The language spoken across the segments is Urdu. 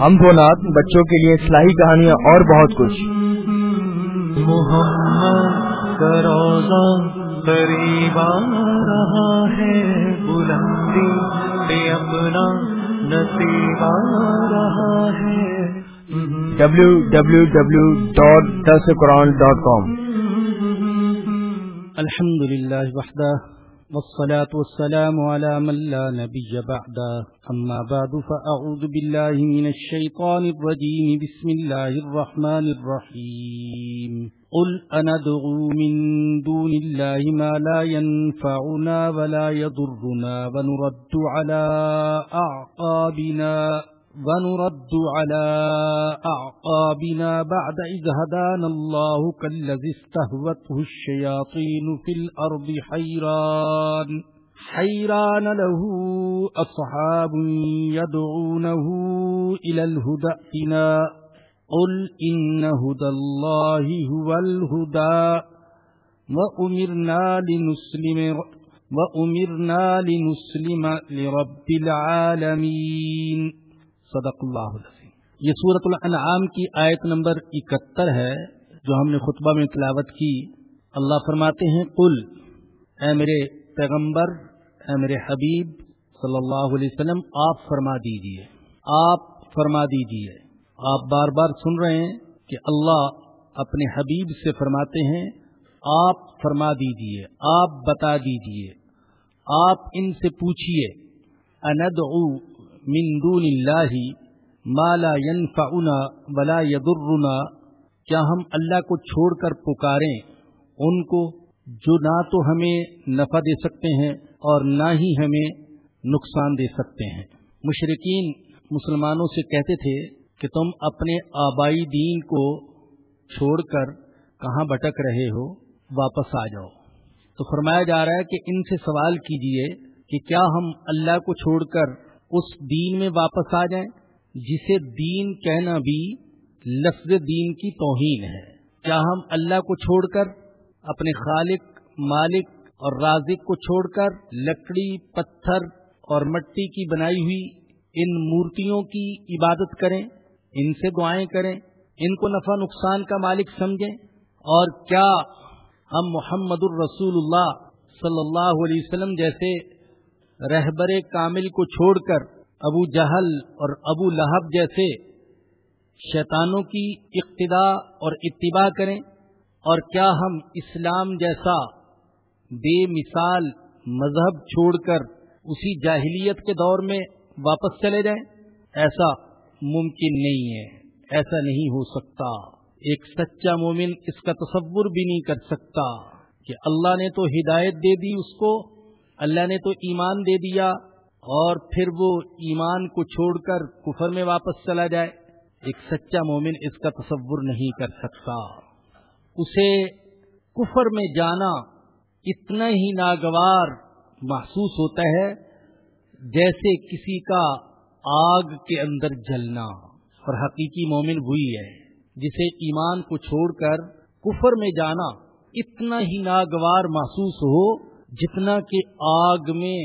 ہم نات بچوں کے لیے اصلاحی کہانیاں اور بہت کچھ۔ محمد روزہ قریب رہا ہے بلندی پہ اپنا نصیب آ رہا ہے۔ W W W dot this Quran dot com الحمد للہ وحدہ۔ والصلاة والسلام على من لا نبي بعد أما بعد، فأعوذ بالله من الشيطان الرجيم. بسم الله الرحمن الرحيم. قل أندعو من دون الله ما لا ينفعنا ولا يضرنا ونرد على أعقابنا. ونرد على أعقابنا بعد إذ هدانا الله كالذي استهوته الشياطين في الأرض حيران. حيران له أصحاب يدعونه إلى الهدأتنا قل إن هدى الله هو الهدى. وأمرنا لنسلم وأمرنا لنسلم لرب العالمين. صدق اللہ العظیم. یہ صورت الانعام کی آیت نمبر اکہتر ہے، جو ہم نے خطبہ میں تلاوت کی۔ اللہ فرماتے ہیں، قل، اے میرے پیغمبر، اے میرے حبیب صلی اللہ علیہ وسلم، آپ فرما دیجیے۔ آپ فرما دیجیے۔ آپ بار بار سن رہے ہیں کہ اللہ اپنے حبیب سے فرماتے ہیں، آپ فرما دیجیے، آپ بتا دیجیے، آپ ان سے پوچھئے، اندعو من دون اللہ ما لا ينفعنا ولا يضرنا کیا ہم اللہ کو چھوڑ کر پکاریں؟ ان کو جو نہ تو ہمیں نفع دے سکتے ہیں اور نہ ہی ہمیں نقصان دے سکتے ہیں۔ مشرقین مسلمانوں سے کہتے تھے کہ تم اپنے آبائی دین کو چھوڑ کر کہاں بھٹک رہے ہو؟ واپس آ جاؤ۔ تو فرمایا جا رہا ہے کہ ان سے سوال کیجیے کہ کیا ہم اللہ کو چھوڑ کر اس دین میں واپس آ جائیں، جسے دین کہنا بھی لفظ دین کی توہین ہے۔ کیا ہم اللہ کو چھوڑ کر، اپنے خالق، مالک اور رازق کو چھوڑ کر لکڑی، پتھر اور مٹی کی بنائی ہوئی ان مورتیوں کی عبادت کریں، ان سے دعائیں کریں، ان کو نفع نقصان کا مالک سمجھیں؟ اور کیا ہم محمد الرسول اللہ صلی اللہ علیہ وسلم جیسے رہبر کامل کو چھوڑ کر ابو جہل اور ابو لہب جیسے شیطانوں کی اقتدا اور اتباع کریں اور کیا ہم اسلام جیسا بے مثال مذہب چھوڑ کر اسی جاہلیت کے دور میں واپس چلے جائیں؟ ایسا ممکن نہیں ہے، ایسا نہیں ہو سکتا۔ ایک سچا مومن اس کا تصور بھی نہیں کر سکتا کہ اللہ نے تو ہدایت دے دی اس کو اللہ نے تو ایمان دے دیا اور پھر وہ ایمان کو چھوڑ کر کفر میں واپس چلا جائے۔ ایک سچا مومن اس کا تصور نہیں کر سکتا۔ اسے کفر میں جانا اتنا ہی ناگوار محسوس ہوتا ہے جیسے کسی کا آگ کے اندر جلنا۔ اور حقیقی مومن وہی ہے جسے ایمان کو چھوڑ کر کفر میں جانا اتنا ہی ناگوار محسوس ہو جتنا کہ آگ میں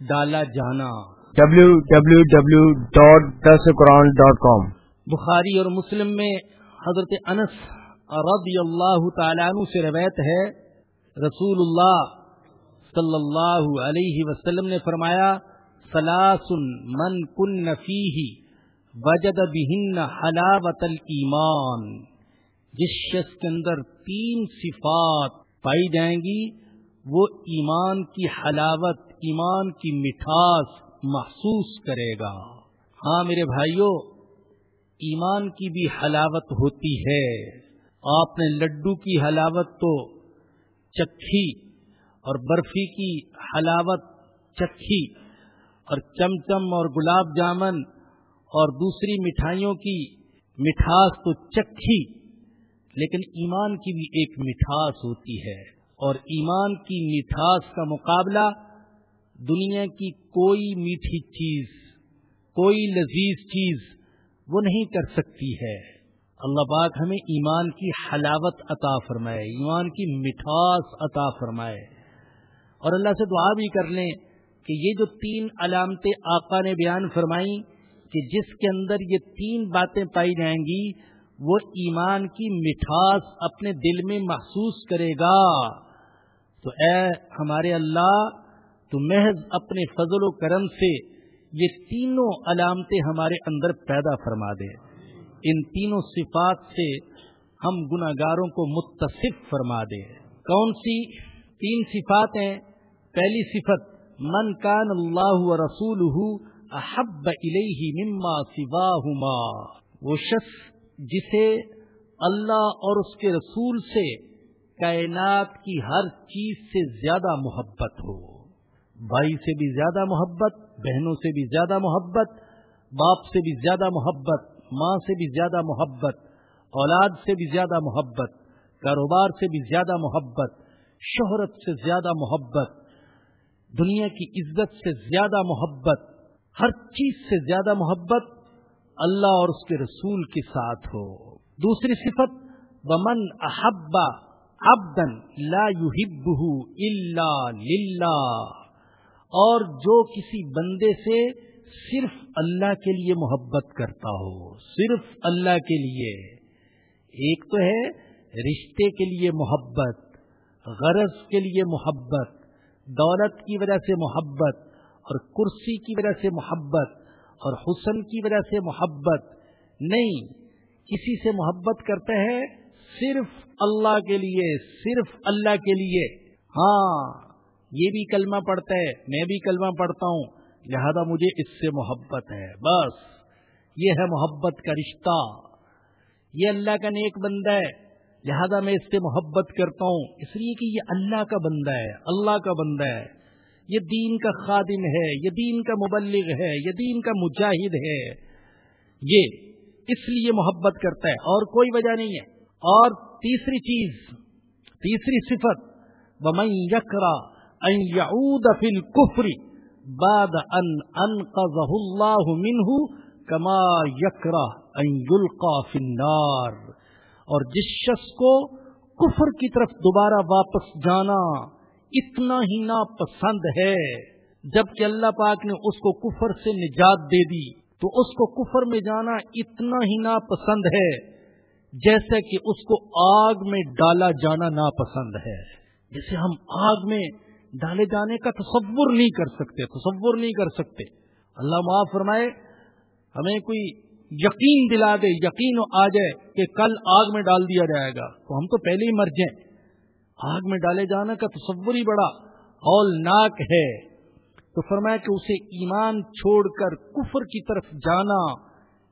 ڈالا جانا۔ W W W dot this Quran dot com بخاری اور مسلم میں حضرت انس رضی اللہ تعالیٰ عنہ سے روایت ہے رسول اللہ صلی اللہ علیہ وسلم نے فرمایا سلاسن من کن نفی وجد بہن حلاوت المان جس شخص کے اندر تین صفات پائی جائیں گی وہ ایمان کی حلاوت، ایمان کی مٹھاس محسوس کرے گا۔ ہاں میرے بھائیوں ایمان کی بھی حلاوت ہوتی ہے۔ آپ نے لڈو کی حلاوت تو چکھی اور برفی کی حلاوت چکھی اور چمچم اور گلاب جامن اور دوسری مٹھائیوں کی مٹھاس تو چکھی، لیکن ایمان کی بھی ایک مٹھاس ہوتی ہے۔ اور ایمان کی مٹھاس کا مقابلہ دنیا کی کوئی میٹھی چیز، کوئی لذیذ چیز وہ نہیں کر سکتی ہے۔ اللہ پاک ہمیں ایمان کی حلاوت عطا فرمائے، ایمان کی مٹھاس عطا فرمائے۔ اور اللہ سے دعا بھی کر لیں کہ یہ جو تین علامتیں آقا نے بیان فرمائی کہ جس کے اندر یہ تین باتیں پائی جائیں گی، وہ ایمان کی مٹھاس اپنے دل میں محسوس کرے گا۔ تو اے ہمارے اللہ، تو محض اپنے فضل و کرم سے یہ تینوں علامتیں ہمارے اندر پیدا فرما دے۔ ان تینوں صفات سے ہم گناگاروں کو متصف فرما دے۔ کون سی؟ تین صفات ہیں پہلی صفت، من کان اللہ رسول احب الیہ مما سواہما۔ وہ شخص جسے اللہ اور اس کے رسول سے کائنات کی ہر چیز سے زیادہ محبت ہو۔ بھائی سے بھی زیادہ محبت، بہنوں سے بھی زیادہ محبت، باپ سے بھی زیادہ محبت، ماں سے بھی زیادہ محبت، اولاد سے بھی زیادہ محبت، کاروبار سے بھی زیادہ محبت، شہرت سے زیادہ محبت، دنیا کی عزت سے زیادہ محبت، ہر چیز سے زیادہ محبت اللہ اور اس کے رسول کے ساتھ ہو۔ دوسری صفت بمن احبا ابدن لا يحبه الا للہ اور جو کسی بندے سے صرف اللہ کے لیے محبت کرتا ہو، صرف اللہ کے لیے۔ ایک تو ہے رشتے کے لیے محبت، غرض کے لیے محبت، دولت کی وجہ سے محبت، اور کرسی کی وجہ سے محبت، اور حسن کی وجہ سے محبت۔ نہیں کسی سے محبت کرتے ہیں صرف اللہ کے لیے، صرف اللہ کے لیے۔ ہاں یہ بھی کلمہ پڑھتا ہے، میں بھی کلمہ پڑھتا ہوں، لہذا مجھے اس سے محبت ہے۔ بس، یہ ہے محبت کا رشتہ۔ یہ اللہ کا نیک بندہ ہے، لہذا میں اس سے محبت کرتا ہوں۔ اس لیے کہ یہ اللہ کا بندہ ہے، اللہ کا بندہ ہے۔ یہ دین کا خادم ہے، یہ دین کا مبلغ ہے، یہ دین کا مجاہد ہے۔ یہ اس لیے محبت کرتا ہے، اور کوئی وجہ نہیں ہے۔ اور تیسری چیز، تیسری صفت بمن یکرا ان یعود فی الکفر بعد ان انقذہ اللہ منہ کما یکرا ان یلقا فی النار۔ اور جس شخص کو کفر کی طرف دوبارہ واپس جانا اتنا ہی ناپسند ہے جبکہ اللہ پاک نے اس کو کفر سے نجات دے دی۔ تو اس کو کفر میں جانا اتنا ہی ناپسند ہے جیسے کہ اس کو آگ میں ڈالا جانا ناپسند ہے۔ جیسے ہم آگ میں ڈالے جانے کا تصور نہیں کر سکتے، تصور نہیں کر سکتے۔ اللہ معاف فرمائے، ہمیں کوئی یقین دلا دے، یقین آ جائے کہ کل آگ میں ڈال دیا جائے گا۔ تو ہم تو پہلے ہی مر جائیں۔ آگ میں ڈالے جانا کا تصور ہی بڑا ہولناک ہے۔ تو فرمایا کہ اسے ایمان چھوڑ کر کفر کی طرف جانا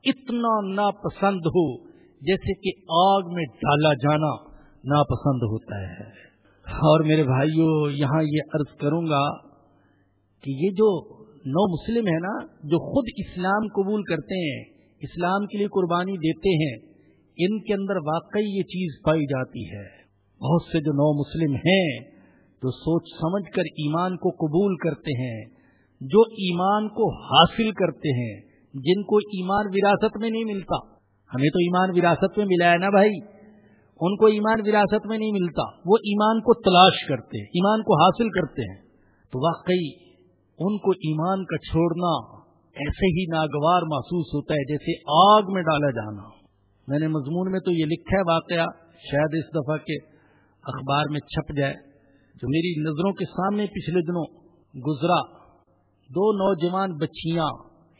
اتنا ناپسند ہو جیسے کہ آگ میں ڈالا جانا ناپسند ہوتا ہے۔ اور میرے بھائیوں یہاں یہ عرض کروں گا کہ یہ جو نو مسلم ہے نا، جو خود اسلام قبول کرتے ہیں، اسلام کے لیے قربانی دیتے ہیں، ان کے اندر واقعی یہ چیز پائی جاتی ہے۔ بہت سے جو نو مسلم ہیں جو سوچ سمجھ کر ایمان کو قبول کرتے ہیں، جو ایمان کو حاصل کرتے ہیں، جن کو ایمان وراثت میں نہیں ملتا۔ ہمیں تو ایمان وراثت میں ملا ہے نا بھائی؟ ان کو ایمان وراثت میں نہیں ملتا۔ وہ ایمان کو تلاش کرتے ہیں، ایمان کو حاصل کرتے ہیں۔ تو واقعی ان کو ایمان کا چھوڑنا ایسے ہی ناگوار محسوس ہوتا ہے جیسے آگ میں ڈالا جانا۔ میں نے مضمون میں تو یہ لکھا ہے واقعہ، شاید اس دفعہ کے اخبار میں چھپ جائے۔ جو میری نظروں کے سامنے پچھلے دنوں گزرا دو نوجوان بچیاں،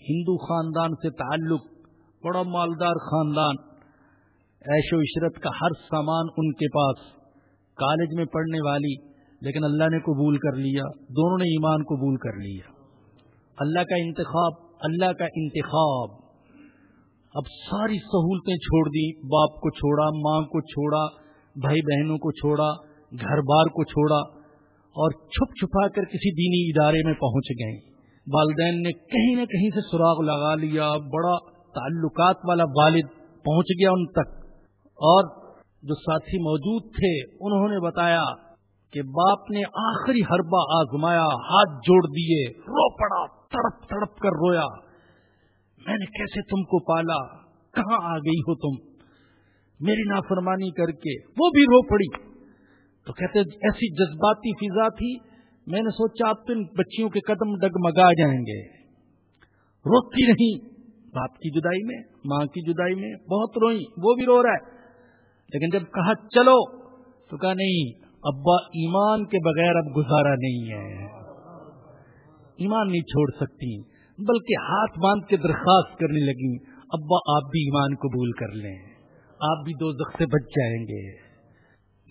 ہندو خاندان سے تعلق، بڑا مالدار خاندان۔ ایش و عشرت کا ہر سامان ان کے پاس، کالج میں پڑھنے والی، لیکن اللہ نے قبول کر لیا، دونوں نے ایمان قبول کر لیا۔ اللہ کا انتخاب، اللہ کا انتخاب۔ اب ساری سہولتیں چھوڑ دی، باپ کو چھوڑا، ماں کو چھوڑا، بھائی بہنوں کو چھوڑا۔ گھر بار کو چھوڑا اور چھپ چھپا کر کسی دینی ادارے میں پہنچ گئے۔ والدین نے کہیں نہ کہیں سے سراغ لگا لیا۔ بڑا تعلقات والا والد پہنچ گیا ان تک۔ اور جو ساتھی موجود تھے، انہوں نے بتایا کہ باپ نے آخری حربہ آزمایا، ہاتھ جوڑ دیے، رو پڑا، تڑپ تڑپ کر رویا۔ میں نے کیسے تم کو پالا؟ کہاں آ گئی ہو تم؟ میری نافرمانی کر کے وہ بھی رو پڑی۔ تو کہتے ایسی جذباتی فضا تھی، میں نے سوچا اب تو ان بچیوں کے قدم ڈگمگا جائیں گے۔ روتی نہیں باپ کی جدائی میں، ماں کی جدائی میں، بہت روئی وہ بھی رو رہا ہے۔ لیکن جب کہا چلو، تو کہا نہیں، ابا ایمان کے بغیر اب گزارا نہیں ہے۔ ایمان نہیں چھوڑ سکتی، بلکہ ہاتھ باندھ کے درخواست کرنے لگی ابا آپ بھی ایمان قبول کر لیں، آپ بھی دو زخ سے بچ جائیں گے۔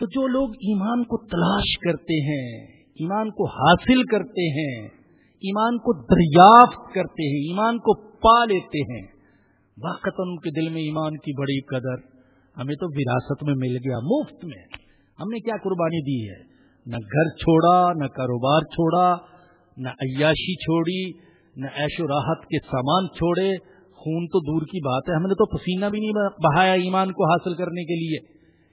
تو جو لوگ ایمان کو تلاش کرتے ہیں، ایمان کو حاصل کرتے ہیں، ایمان کو دریافت کرتے ہیں، ایمان کو پا لیتے ہیں واقع ان کے دل میں ایمان کی بڑی قدر ہمیں تو وراثت میں مل گیا، مفت میں۔ ہم نے کیا قربانی دی ہے؟ نہ گھر چھوڑا، نہ کاروبار چھوڑا، نہ عیاشی چھوڑی، نہ ایش و راحت کے سامان چھوڑے۔ خون تو دور کی بات ہے، ہم نے تو پسینہ بھی نہیں بہایا ایمان کو حاصل کرنے کے لیے۔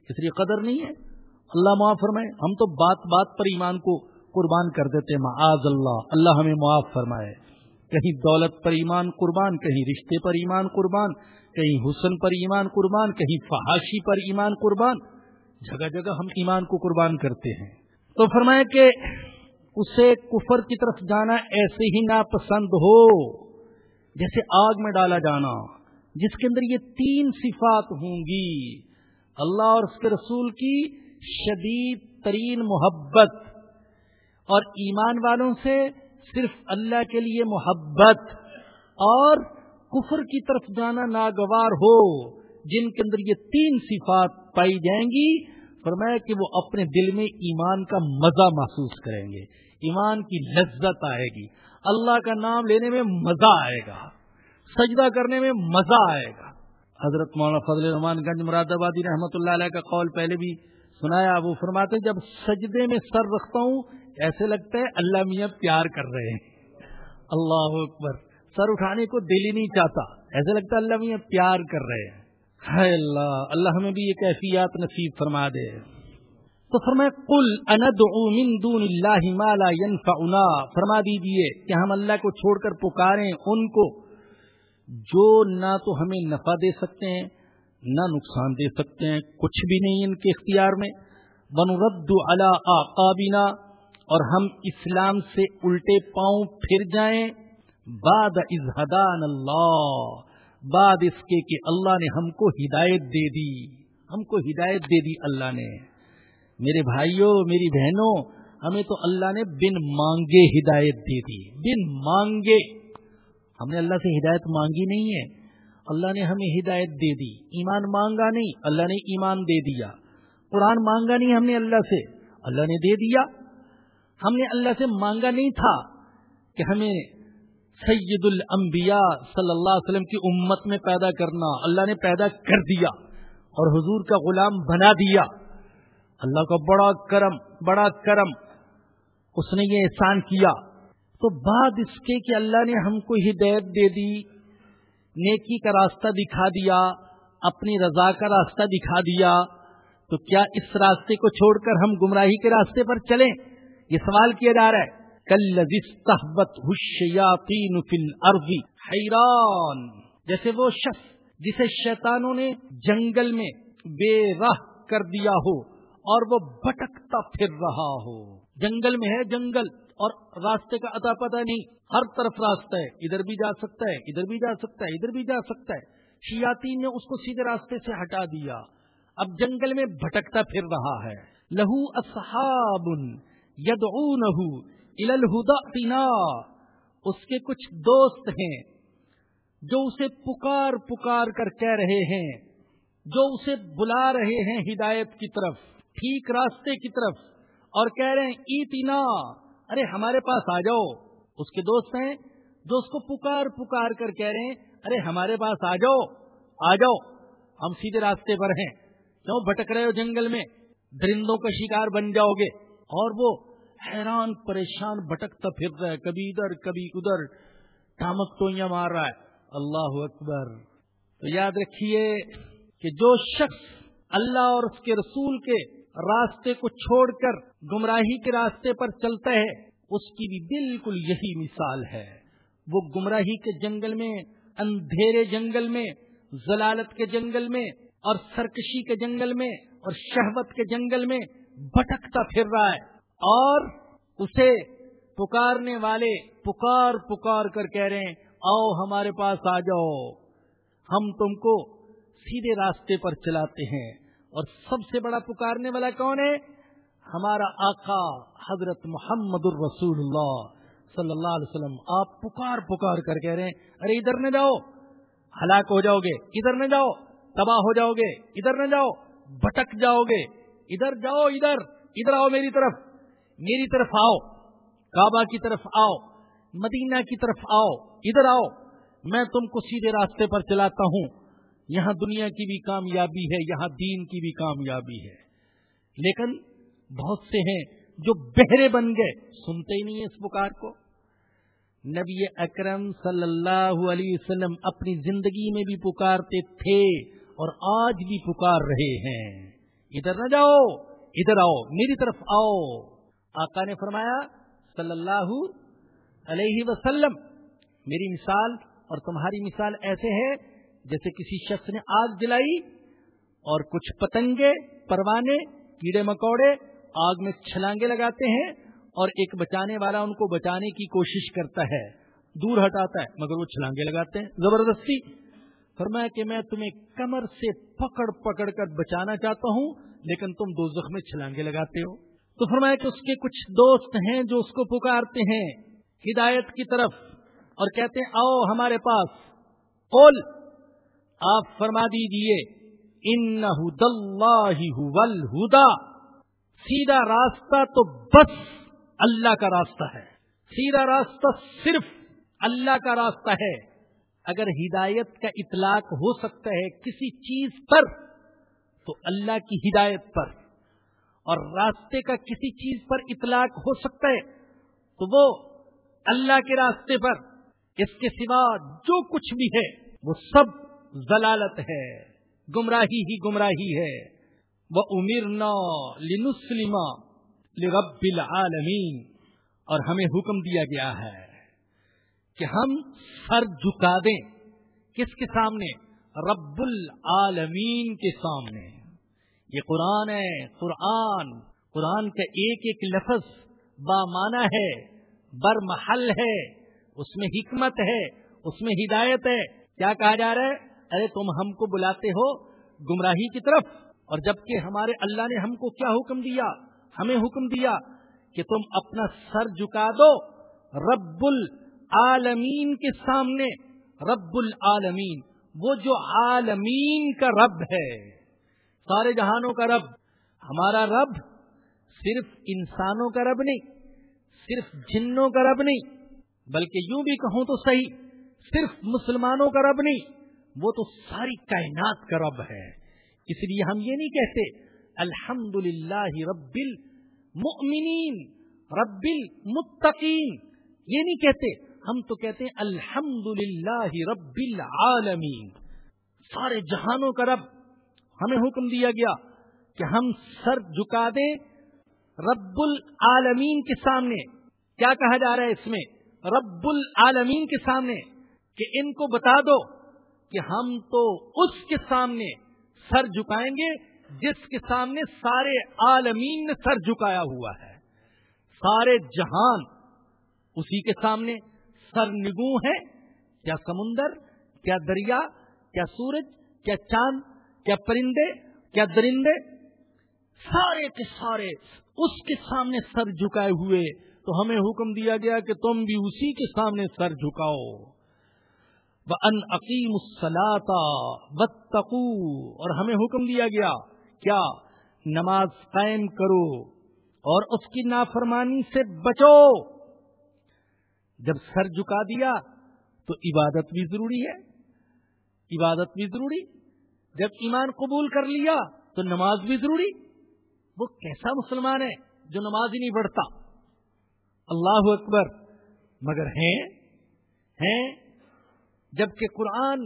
اس لیے قدر نہیں ہے۔ اللہ معاف فرمائے۔ ہم تو بات بات پر ایمان کو قربان کر دیتے معاذ اللہ۔ اللہ ہمیں معاف فرمائے۔ کہیں دولت پر ایمان قربان، کہیں رشتے پر ایمان قربان، کہیں حسن پر ایمان قربان، کہیں فحاشی پر ایمان قربان۔ جگہ جگہ ہم ایمان کو قربان کرتے ہیں۔ تو فرمائے کہ اسے کفر کی طرف جانا ایسے ہی ناپسند ہو، جیسے آگ میں ڈالا جانا، جس کے اندر یہ تین صفات ہوں گی۔ اللہ اور اس کے رسول کی شدید ترین محبت اور ایمان والوں سے صرف اللہ کے لیے محبت اور کفر کی طرف جانا ناگوار ہو، جن کے اندر یہ تین صفات پائی جائیں گی، فرمایا کہ وہ اپنے دل میں ایمان کا مزہ محسوس کریں گے، ایمان کی لذت آئے گی۔ اللہ کا نام لینے میں مزہ آئے گا، سجدہ کرنے میں مزہ آئے گا۔ حضرت مولانا فضل رحمان گنج مراد آبادی رحمۃ اللہ علیہ کا قول پہلے بھی سنایا، وہ فرماتے جب سجدے میں سر رکھتا ہوں، ایسے لگتا ہے اللہ میاں پیار کر رہے ہیں۔ اللہ اکبر۔ سر اٹھانے کو دل ہی نہیں چاہتا۔ ایسے لگتا ہے اللہ میاں پیار کر رہے ہیں۔ ہے اللہ اللہ ہمیں بھی یہ کیفیات نصیب فرما دے۔ تو فرمائے کل اند من دون اللہ مالا ينفعنا فرما دیجیے کہ ہم اللہ کو چھوڑ کر پکاریں ان کو جو نہ تو ہمیں نفع دے سکتے ہیں نہ نقصان دے سکتے ہیں، کچھ بھی نہیں ان کے اختیار میں۔ بن رد آقابنا، اور ہم اسلام سے الٹے پاؤں پھر جائیں۔ بعد ازہدان اللہ بعد اس کے کہ اللہ نے ہم کو ہدایت دے دی۔ ہم کو ہدایت دے دی اللہ نے۔ میرے بھائیوں میری بہنوں، ہمیں تو اللہ نے بن مانگے ہدایت دے دی۔ بن مانگے۔ ہم نے اللہ سے ہدایت مانگی نہیں ہے۔ اللہ نے ہمیں ہدایت دے دی، ایمان مانگا نہیں، اللہ نے ایمان دے دیا۔ قرآن مانگا نہیں ہم نے اللہ سے، اللہ نے دے دیا۔ ہم نے اللہ سے مانگا نہیں تھا کہ ہمیں سید الانبیاء صلی اللہ علیہ وسلم کی امت میں پیدا کرنا، اللہ نے پیدا کر دیا اور حضور کا غلام بنا دیا۔ اللہ کا بڑا کرم بڑا کرم اس نے یہ احسان کیا۔ تو بعد اس کے کہ اللہ نے ہم کو ہدایت دے دی نیکی کا راستہ دکھا دیا، اپنی رضا کا راستہ دکھا دیا، تو کیا اس راستے کو چھوڑ کر ہم گمراہی کے راستے پر چلیں؟ یہ سوال کیا جا رہا ہے۔ کل حیران۔ جیسے وہ شخص جسے شیطانوں نے جنگل میں بے راہ کر دیا ہو اور وہ بھٹکتا پھر رہا ہو۔ جنگل میں ہے جنگل۔ اور راستے کا اتا پتہ نہیں، ہر طرف راستہ ہے، ادھر بھی جا سکتا ہے، ادھر بھی جا سکتا ہے، ادھر بھی جا سکتا ہے۔ شیاتی نے اس کو سیدھے راستے سے ہٹا دیا۔ اب جنگل میں بھٹکتا پھر رہا ہے۔ لہو اصحاب ید الہدا اس کے کچھ دوست ہیں جو اسے پکار پکار کر کہہ رہے ہیں، جو اسے بلا رہے ہیں ہدایت کی طرف، ٹھیک راستے کی طرف، اور کہہ رہے ہیں ایتنا ارے ہمارے پاس آ جاؤ۔ اس کے دوست ہیں۔ جو اس کو پکار پکار کر کہہ رہے ہیں، ارے ہمارے پاس آ جاؤ۔ آ جاؤ۔ ہم سیدھے راستے پر ہیں۔ کیوں بھٹک رہے ہو جنگل میں؟ درندوں کا شکار بن جاؤ گے۔ اور وہ حیران پریشان بھٹکتا پھر رہا ہے۔ کبھی ادھر کبھی ادھر۔ ٹامک تو مار رہا ہے۔ اللہ اکبر۔ تو یاد رکھیے کہ جو شخص اللہ اور اس کے رسول کے راستے کو چھوڑ کر گمراہی کے راستے پر چلتا ہے، اس کی بھی بالکل یہی مثال ہے۔ وہ گمراہی کے جنگل میں، اندھیرے جنگل میں ضلالت کے جنگل میں اور سرکشی کے جنگل میں اور شہوت کے جنگل میں بھٹکتا پھر رہا ہے۔ اور اسے پکارنے والے پکار پکار کر کہہ رہے ہیں، آؤ ہمارے پاس آ جاؤ۔ ہم تم کو سیدھے راستے پر چلاتے ہیں۔ اور سب سے بڑا پکارنے والا کون ہے؟ ہمارا آقا حضرت محمد الرسول اللہ صلی اللہ علیہ وسلم۔ آپ پکار پکار کر کہہ رہے ہیں، ارے ادھر نہ جاؤ۔ ہلاک ہو جاؤ گے، ادھر نہ جاؤ۔ تباہ ہو جاؤ گے، ادھر نہ جاؤ۔ بھٹک جاؤ گے۔ ادھر جاؤ، ادھر۔ ادھر آؤ میری طرف۔ میری طرف آؤ۔ کعبہ کی طرف آؤ۔ مدینہ کی طرف آؤ۔ ادھر آؤ۔ میں تم کو سیدھے راستے پر چلاتا ہوں۔ یہاں دنیا کی بھی کامیابی ہے، یہاں دین کی بھی کامیابی ہے۔ لیکن بہت سے ہیں جو بہرے بن گئے، سنتے ہی نہیں اس پکار کو۔ نبی اکرم صلی اللہ علیہ وسلم اپنی زندگی میں بھی پکارتے تھے اور آج بھی پکار رہے ہیں۔ ادھر نہ جاؤ، ادھر آؤ، میری طرف آؤ۔ آقا نے فرمایا، صلی اللہ علیہ وسلم، میری مثال اور تمہاری مثال ایسے ہے جیسے کسی شخص نے آگ جلائی اور کچھ پتنگے پروانے، کیڑے مکوڑے آگ میں چھلانگے لگاتے ہیں اور ایک بچانے والا ان کو بچانے کی کوشش کرتا ہے، دور ہٹاتا ہے، مگر وہ چھلانگے لگاتے ہیں۔ زبردستی! فرمایا کہ میں تمہیں کمر سے پکڑ پکڑ کر بچانا چاہتا ہوں، لیکن تم دو زخم چھلانگے لگاتے ہو۔ تو فرمایا کہ اس کے کچھ دوست ہیں جو اس کو پکارتے ہیں، ہدایت کی طرف اور کہتے ہیں، آؤ ہمارے پاس قول آپ فرما دیجیے ان ہدا سیدھا راستہ تو بس اللہ کا راستہ ہے۔ سیدھا راستہ صرف اللہ کا راستہ ہے۔ اگر ہدایت کا اطلاق ہو سکتا ہے کسی چیز پر، تو اللہ کی ہدایت پر۔ اور راستے کا کسی چیز پر اطلاق ہو سکتا ہے، تو وہ اللہ کے راستے پر۔ اس کے سوا جو کچھ بھی ہے، وہ سب ضلالت ہے، گمراہی ہی گمراہی ہے۔ وہ امیر نہ لنسلما لرب العالمین اور ہمیں حکم دیا گیا ہے کہ ہم سر جھکا دیں۔ کس کے سامنے؟ رب العالمین کے سامنے۔ یہ قرآن ہے، قرآن۔ قرآن کا ایک ایک لفظ بامانہ ہے برمحل ہے۔ اس میں حکمت ہے، اس میں ہدایت ہے۔ کیا کہا جا رہا ہے؟ ارے تم ہم کو بلاتے ہو گمراہی کی طرف۔ اور جبکہ ہمارے اللہ نے ہم کو کیا حکم دیا؟ ہمیں حکم دیا کہ تم اپنا سر جھکا دو رب العالمین کے سامنے۔ رب العالمین وہ جو عالمین کا رب ہے۔ سارے جہانوں کا رب۔ ہمارا رب صرف انسانوں کا رب نہیں، صرف جنوں کا رب نہیں، بلکہ یوں بھی کہوں تو صحیح، صرف مسلمانوں کا رب نہیں۔ وہ تو ساری کائنات کا رب ہے۔ اس لیے ہم یہ نہیں کہتے الحمد للہ رب المؤمنین، رب المتقین۔ یہ نہیں کہتے، ہم تو کہتے ہیں الحمد للہ رب العالمین۔ سارے جہانوں کا رب۔ ہمیں حکم دیا گیا کہ ہم سر جھکا دیں رب العالمین کے سامنے۔ کیا کہا جا رہا ہے اس میں؟ رب العالمین کے سامنے کہ ان کو بتا دو۔ کہ ہم تو اس کے سامنے سر جھکائیں گے جس کے سامنے سارے عالمین نے سر جھکایا ہوا ہے۔ سارے جہان اسی کے سامنے سر نگو ہے کیا سمندر، کیا دریا، کیا سورج، کیا چاند، کیا پرندے، کیا درندے۔ سارے کے سارے اس کے سامنے سر جھکائے ہوئے۔ تو ہمیں حکم دیا گیا کہ تم بھی اسی کے سامنے سر جھکاؤ۔ ان عقیم السلاتا بتقو اور ہمیں حکم دیا گیا، کیا؟ نماز قائم کرو اور اس کی نافرمانی سے بچو۔ جب سر جھکا دیا تو عبادت بھی ضروری ہے۔ عبادت بھی ضروری۔ جب ایمان قبول کر لیا تو نماز بھی ضروری۔ وہ کیسا مسلمان ہے جو نماز ہی نہیں پڑھتا۔ اللہ اکبر۔ مگر ہیں ہیں جبکہ قرآن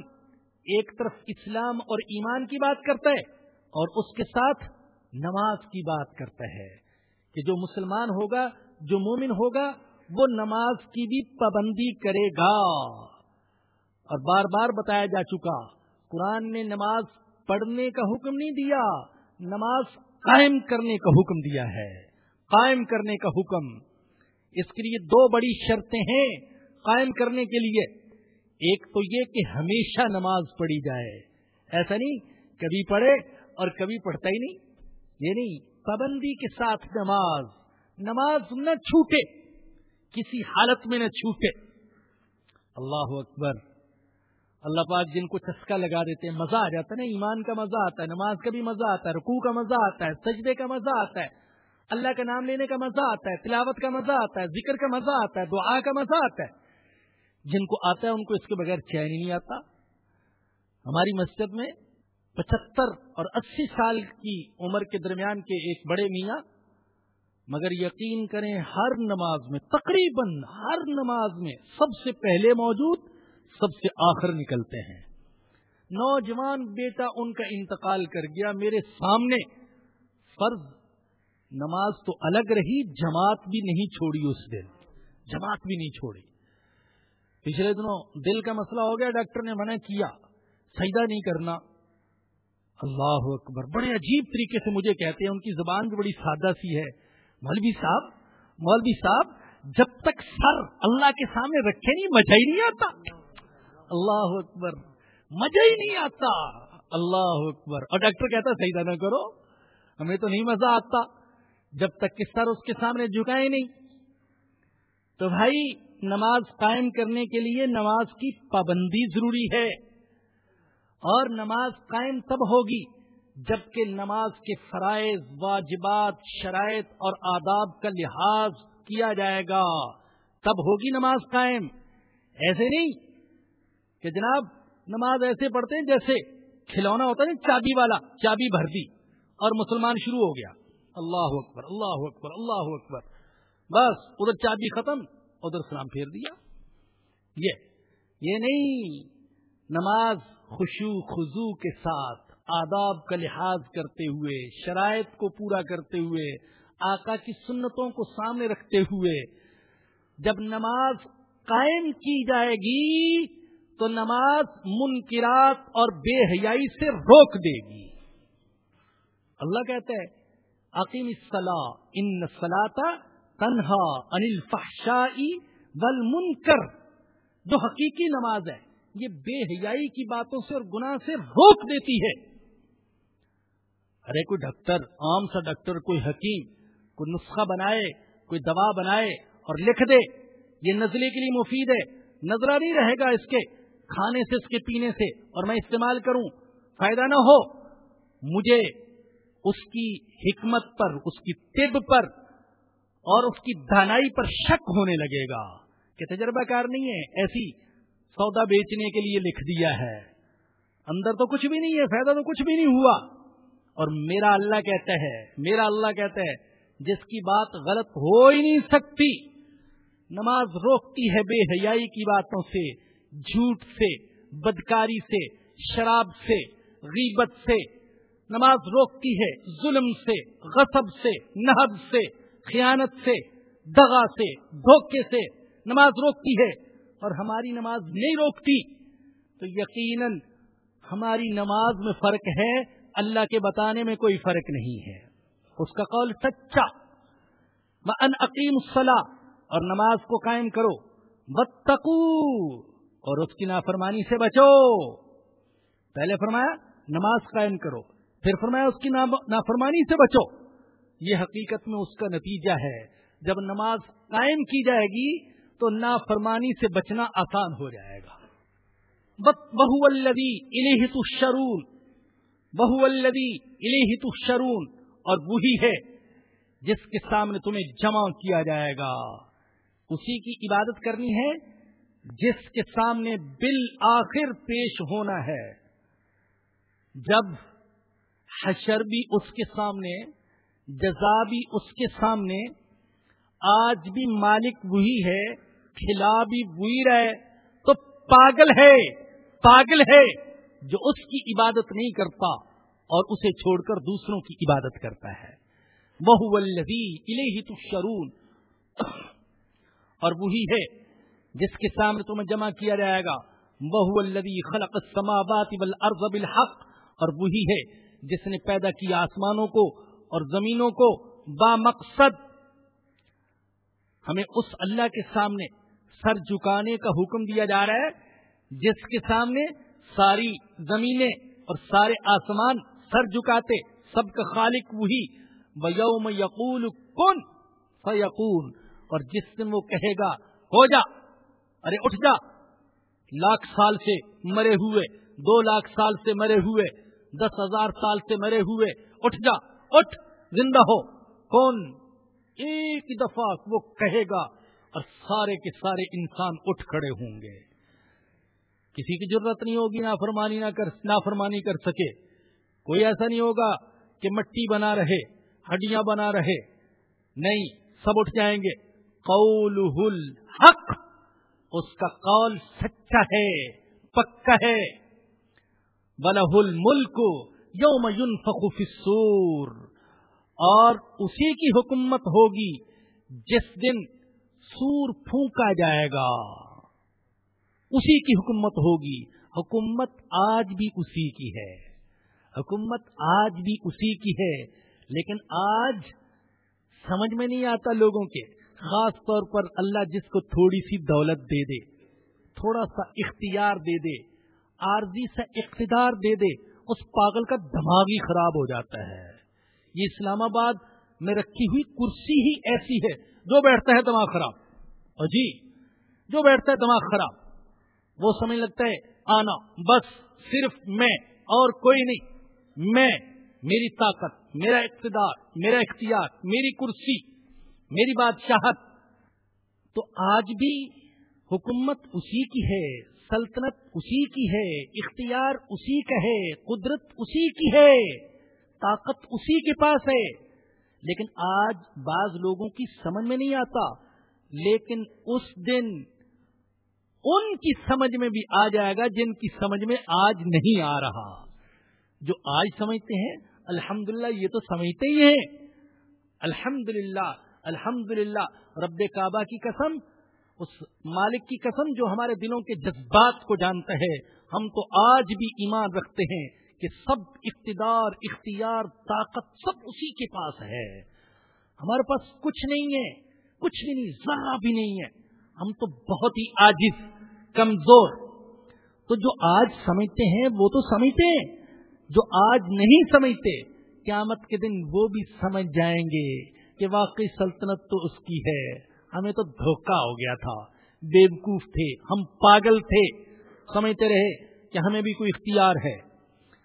ایک طرف اسلام اور ایمان کی بات کرتا ہے اور اس کے ساتھ نماز کی بات کرتا ہے کہ جو مسلمان ہوگا، جو مومن ہوگا، وہ نماز کی بھی پابندی کرے گا۔ اور بار بار بتایا جا چکا، قرآن نے نماز پڑھنے کا حکم نہیں دیا، نماز قائم کرنے کا حکم دیا ہے۔ قائم کرنے کا حکم۔ اس کے لیے دو بڑی شرطیں ہیں قائم کرنے کے لیے۔ ایک تو یہ کہ ہمیشہ نماز پڑھی جائے۔ ایسا نہیں، کبھی پڑھے اور کبھی پڑھتا ہی نہیں۔ یہ نہیں پابندی کے ساتھ نماز نماز نہ چھوٹے، کسی حالت میں نہ چھوٹے۔ اللہ اکبر۔ اللہ پاک جن کو چسکا لگا دیتے ہیں، مزہ آ جاتا ہے نا، ایمان کا مزہ آتا ہے، نماز کا بھی مزہ آتا ہے، رکوع کا مزہ آتا ہے، سجدے کا مزہ آتا ہے، اللہ کا نام لینے کا مزہ آتا ہے، تلاوت کا مزہ آتا ہے، ذکر کا مزہ آتا ہے، دعا کا مزہ آتا ہے۔ جن کو آتا ہے، ان کو اس کے بغیر چین ہی نہیں آتا۔ ہماری مسجد میں پچہتر اور اسی سال کی عمر کے درمیان کے ایک بڑے میاں، مگر یقین کریں ہر نماز میں، تقریباً ہر نماز میں سب سے پہلے موجود، سب سے آخر نکلتے ہیں۔ نوجوان بیٹا ان کا انتقال کر گیا۔ میرے سامنے فرض، نماز تو الگ رہی، جماعت بھی نہیں چھوڑی اس دن۔ جماعت بھی نہیں چھوڑی۔ پچھلے دنوں دل کا مسئلہ ہو گیا، ڈاکٹر نے منع کیا، سجدہ نہیں کرنا۔ اللہ اکبر، بڑے عجیب طریقے سے مجھے کہتے ہیں، ان کی زبان بھی بڑی سادہ سی ہے۔ مولوی صاحب مولوی صاحب، جب تک سر اللہ کے سامنے رکھے نہیں مچا ہی نہیں آتا۔ اللہ اکبر مزہ ہی نہیں آتا۔ اللہ اکبر، اور ڈاکٹر کہتا صحیح نہ کرو، ہمیں تو نہیں مزہ آتا۔ جب تک کہ سر اس کے سامنے جھکائے نہیں۔ تو بھائی نماز قائم کرنے کے لیے نماز کی پابندی ضروری ہے۔ اور نماز قائم تب ہوگی جبکہ نماز کے فرائض، واجبات، شرائط اور آداب کا لحاظ کیا جائے گا۔ تب ہوگی نماز قائم۔ ایسے نہیں کہ جناب نماز ایسے پڑھتے ہیں جیسے کھلونا ہوتا ہے چابی والا، چابی بھر دی اور مسلمان شروع ہو گیا۔ اللہ اکبر اللہ اکبر اللہ اکبر۔ بس، ادھر چابی ختم۔ ادھر سلام پھیر دیا۔ یہ یہ نہیں، نماز خوشو خزو کے ساتھ آداب کا لحاظ کرتے ہوئے، شرائط کو پورا کرتے ہوئے، آقا کی سنتوں کو سامنے رکھتے ہوئے، جب نماز قائم کی جائے گی، تو نماز منکرات اور بے حیائی سے روک دے گی۔ اللہ کہتے ہیں عقیم الصلاح ان سلاتا تنہا انل فحشائی بل منکر جو حقیقی نماز ہے، یہ بے حیائی کی باتوں سے اور گناہ سے روک دیتی ہے۔ ارے، کوئی ڈاکٹر، عام سا ڈاکٹر، کوئی حکیم، کوئی نسخہ بنائے، کوئی دوا بنائے اور لکھ دے، یہ نزلے کے لیے مفید ہے۔ نظرہ نہیں رہے گا اس کے، کھانے سے، اس کے پینے سے، اور میں استعمال کروں۔ فائدہ نہ ہو۔ مجھے اس کی حکمت پر، اس کی طب پر اور اس کی دانائی پر شک ہونے لگے گا کہ تجربہ کار نہیں ہے، ایسی سودا بیچنے کے لیے لکھ دیا ہے۔ اندر تو کچھ بھی نہیں ہے، فائدہ تو کچھ بھی نہیں ہوا۔ اور میرا اللہ کہتا ہے، میرا اللہ کہتا ہے، جس کی بات غلط ہو ہی نہیں سکتی۔ نماز روکتی ہے بے حیائی کی باتوں سے، جھوٹ سے، بدکاری سے، شراب سے، غیبت سے۔ نماز روکتی ہے، ظلم سے، غصب سے، نہب سے۔ خیانت سے، دغا سے، دھوکے سے نماز روکتی ہے اور ہماری نماز نہیں روکتی، تو یقیناً ہماری نماز میں فرق ہے، اللہ کے بتانے میں کوئی فرق نہیں ہے۔ اس کا قول سچا۔ ان عقیم الصلاح اور نماز کو قائم کرو۔ بتکو اور اس کی نافرمانی سے بچو۔ پہلے فرمایا، نماز قائم کرو۔ پھر فرمایا، اس کی نافرمانی سے بچو۔ یہ حقیقت میں اس کا نتیجہ ہے۔ جب نماز قائم کی جائے گی تو نافرمانی سے بچنا آسان ہو جائے گا۔ بہو الدی الہت شرون بہو الدی الہت شرون اور وہی ہے جس کے سامنے تمہیں جمع کیا جائے گا۔ اسی کی عبادت کرنی ہے جس کے سامنے بالآخر پیش ہونا ہے۔ جب حشر بھی اس کے سامنے جزا بھی اس کے سامنے، آج بھی مالک وہی ہے کھلا بھی وہی رہے، تو پاگل ہے پاگل ہے جو اس کی عبادت نہیں کرتا اور اسے چھوڑ کر دوسروں کی عبادت کرتا ہے۔ وہ تشرون اور وہی ہے جس کے سامنے تمہیں جمع کیا جائے گا۔ وہ الذی خلق السماوات والارض بالحق۔ اور وہی ہے جس نے پیدا کیا آسمانوں کو اور زمینوں کو با مقصد ہمیں اس اللہ کے سامنے سر جھکانے کا حکم دیا جا رہا ہے، جس کے سامنے ساری زمینیں اور سارے آسمان سر جھکاتے، سب کا خالق وہی۔ یوم یقول کن فیقون اور جس دن وہ کہے گا، ہو جا، ارے اٹھ جا۔ لاکھ سال سے مرے ہوئے، دو لاکھ سال سے مرے ہوئے، دس ہزار سال سے مرے ہوئے، اٹھ جا۔ اٹھ، زندہ ہو۔ کون؟ ایک دفعہ وہ کہے گا اور سارے کے سارے انسان اٹھ کھڑے ہوں گے۔ کسی کی ضرورت نہیں ہوگی، نافرمانی نہ کر، نافرمانی کر سکے۔ کوئی ایسا نہیں ہوگا کہ مٹی بنا رہے، ہڈیاں بنا رہے۔ نہیں، سب اٹھ جائیں گے۔ قول حق اس کا قول سچا ہے، پکا ہے۔ بلہ ملک یوم ينفخ في السور اور اسی کی حکومت ہوگی جس دن سور پھونکا جائے گا۔ اسی کی حکومت ہوگی۔ حکومت آج بھی اسی کی ہے۔ حکومت آج بھی اسی کی ہے۔ لیکن آج سمجھ میں نہیں آتا لوگوں کے۔ خاص طور پر اللہ جس کو تھوڑی سی دولت دے دے، تھوڑا سا اختیار دے دے، عارضی سا اقتدار دے دے اس پاگل کا دماغ ہی خراب ہو جاتا ہے۔ یہ اسلام آباد میں رکھی ہوئی کرسی ہی ایسی ہے جو بیٹھتا ہے دماغ خراب۔ جی جو بیٹھتا ہے دماغ خراب، وہ سمجھ لگتا ہے، آنا، بس صرف میں اور کوئی نہیں۔ میں، میری طاقت، میرا اقتدار، میرا اختیار، میری کرسی، میری بادشاہت۔ تو آج بھی حکومت اسی کی ہے۔ سلطنت اسی کی ہے، اختیار اسی کا ہے، قدرت اسی کی ہے، طاقت اسی کے پاس ہے۔ لیکن آج بعض لوگوں کی سمجھ میں نہیں آتا، لیکن اس دن ان کی سمجھ میں بھی آ جائے گا جن کی سمجھ میں آج نہیں آ رہا۔ جو آج سمجھتے ہیں الحمد یہ تو سمجھتے ہی ہیں۔ الحمد للہ الحمد للہ رب کعبہ کی قسم اس مالک کی قسم جو ہمارے دلوں کے جذبات کو جانتا ہے، ہم تو آج بھی ایمان رکھتے ہیں کہ سب اقتدار، اختیار، طاقت سب اسی کے پاس ہے۔ ہمارے پاس کچھ نہیں ہے، کچھ بھی نہیں ذرا بھی نہیں ہے۔ ہم تو بہت ہی عاجز، کمزور۔ تو جو آج سمجھتے ہیں، وہ تو سمجھتے ہیں۔ جو آج نہیں سمجھتے، قیامت کے دن وہ بھی سمجھ جائیں گے کہ واقعی سلطنت تو اس کی ہے۔ ہمیں تو دھوکہ ہو گیا تھا۔ بیوقوف تھے، ہم پاگل تھے۔ سمجھتے رہے کہ ہمیں بھی کوئی اختیار ہے۔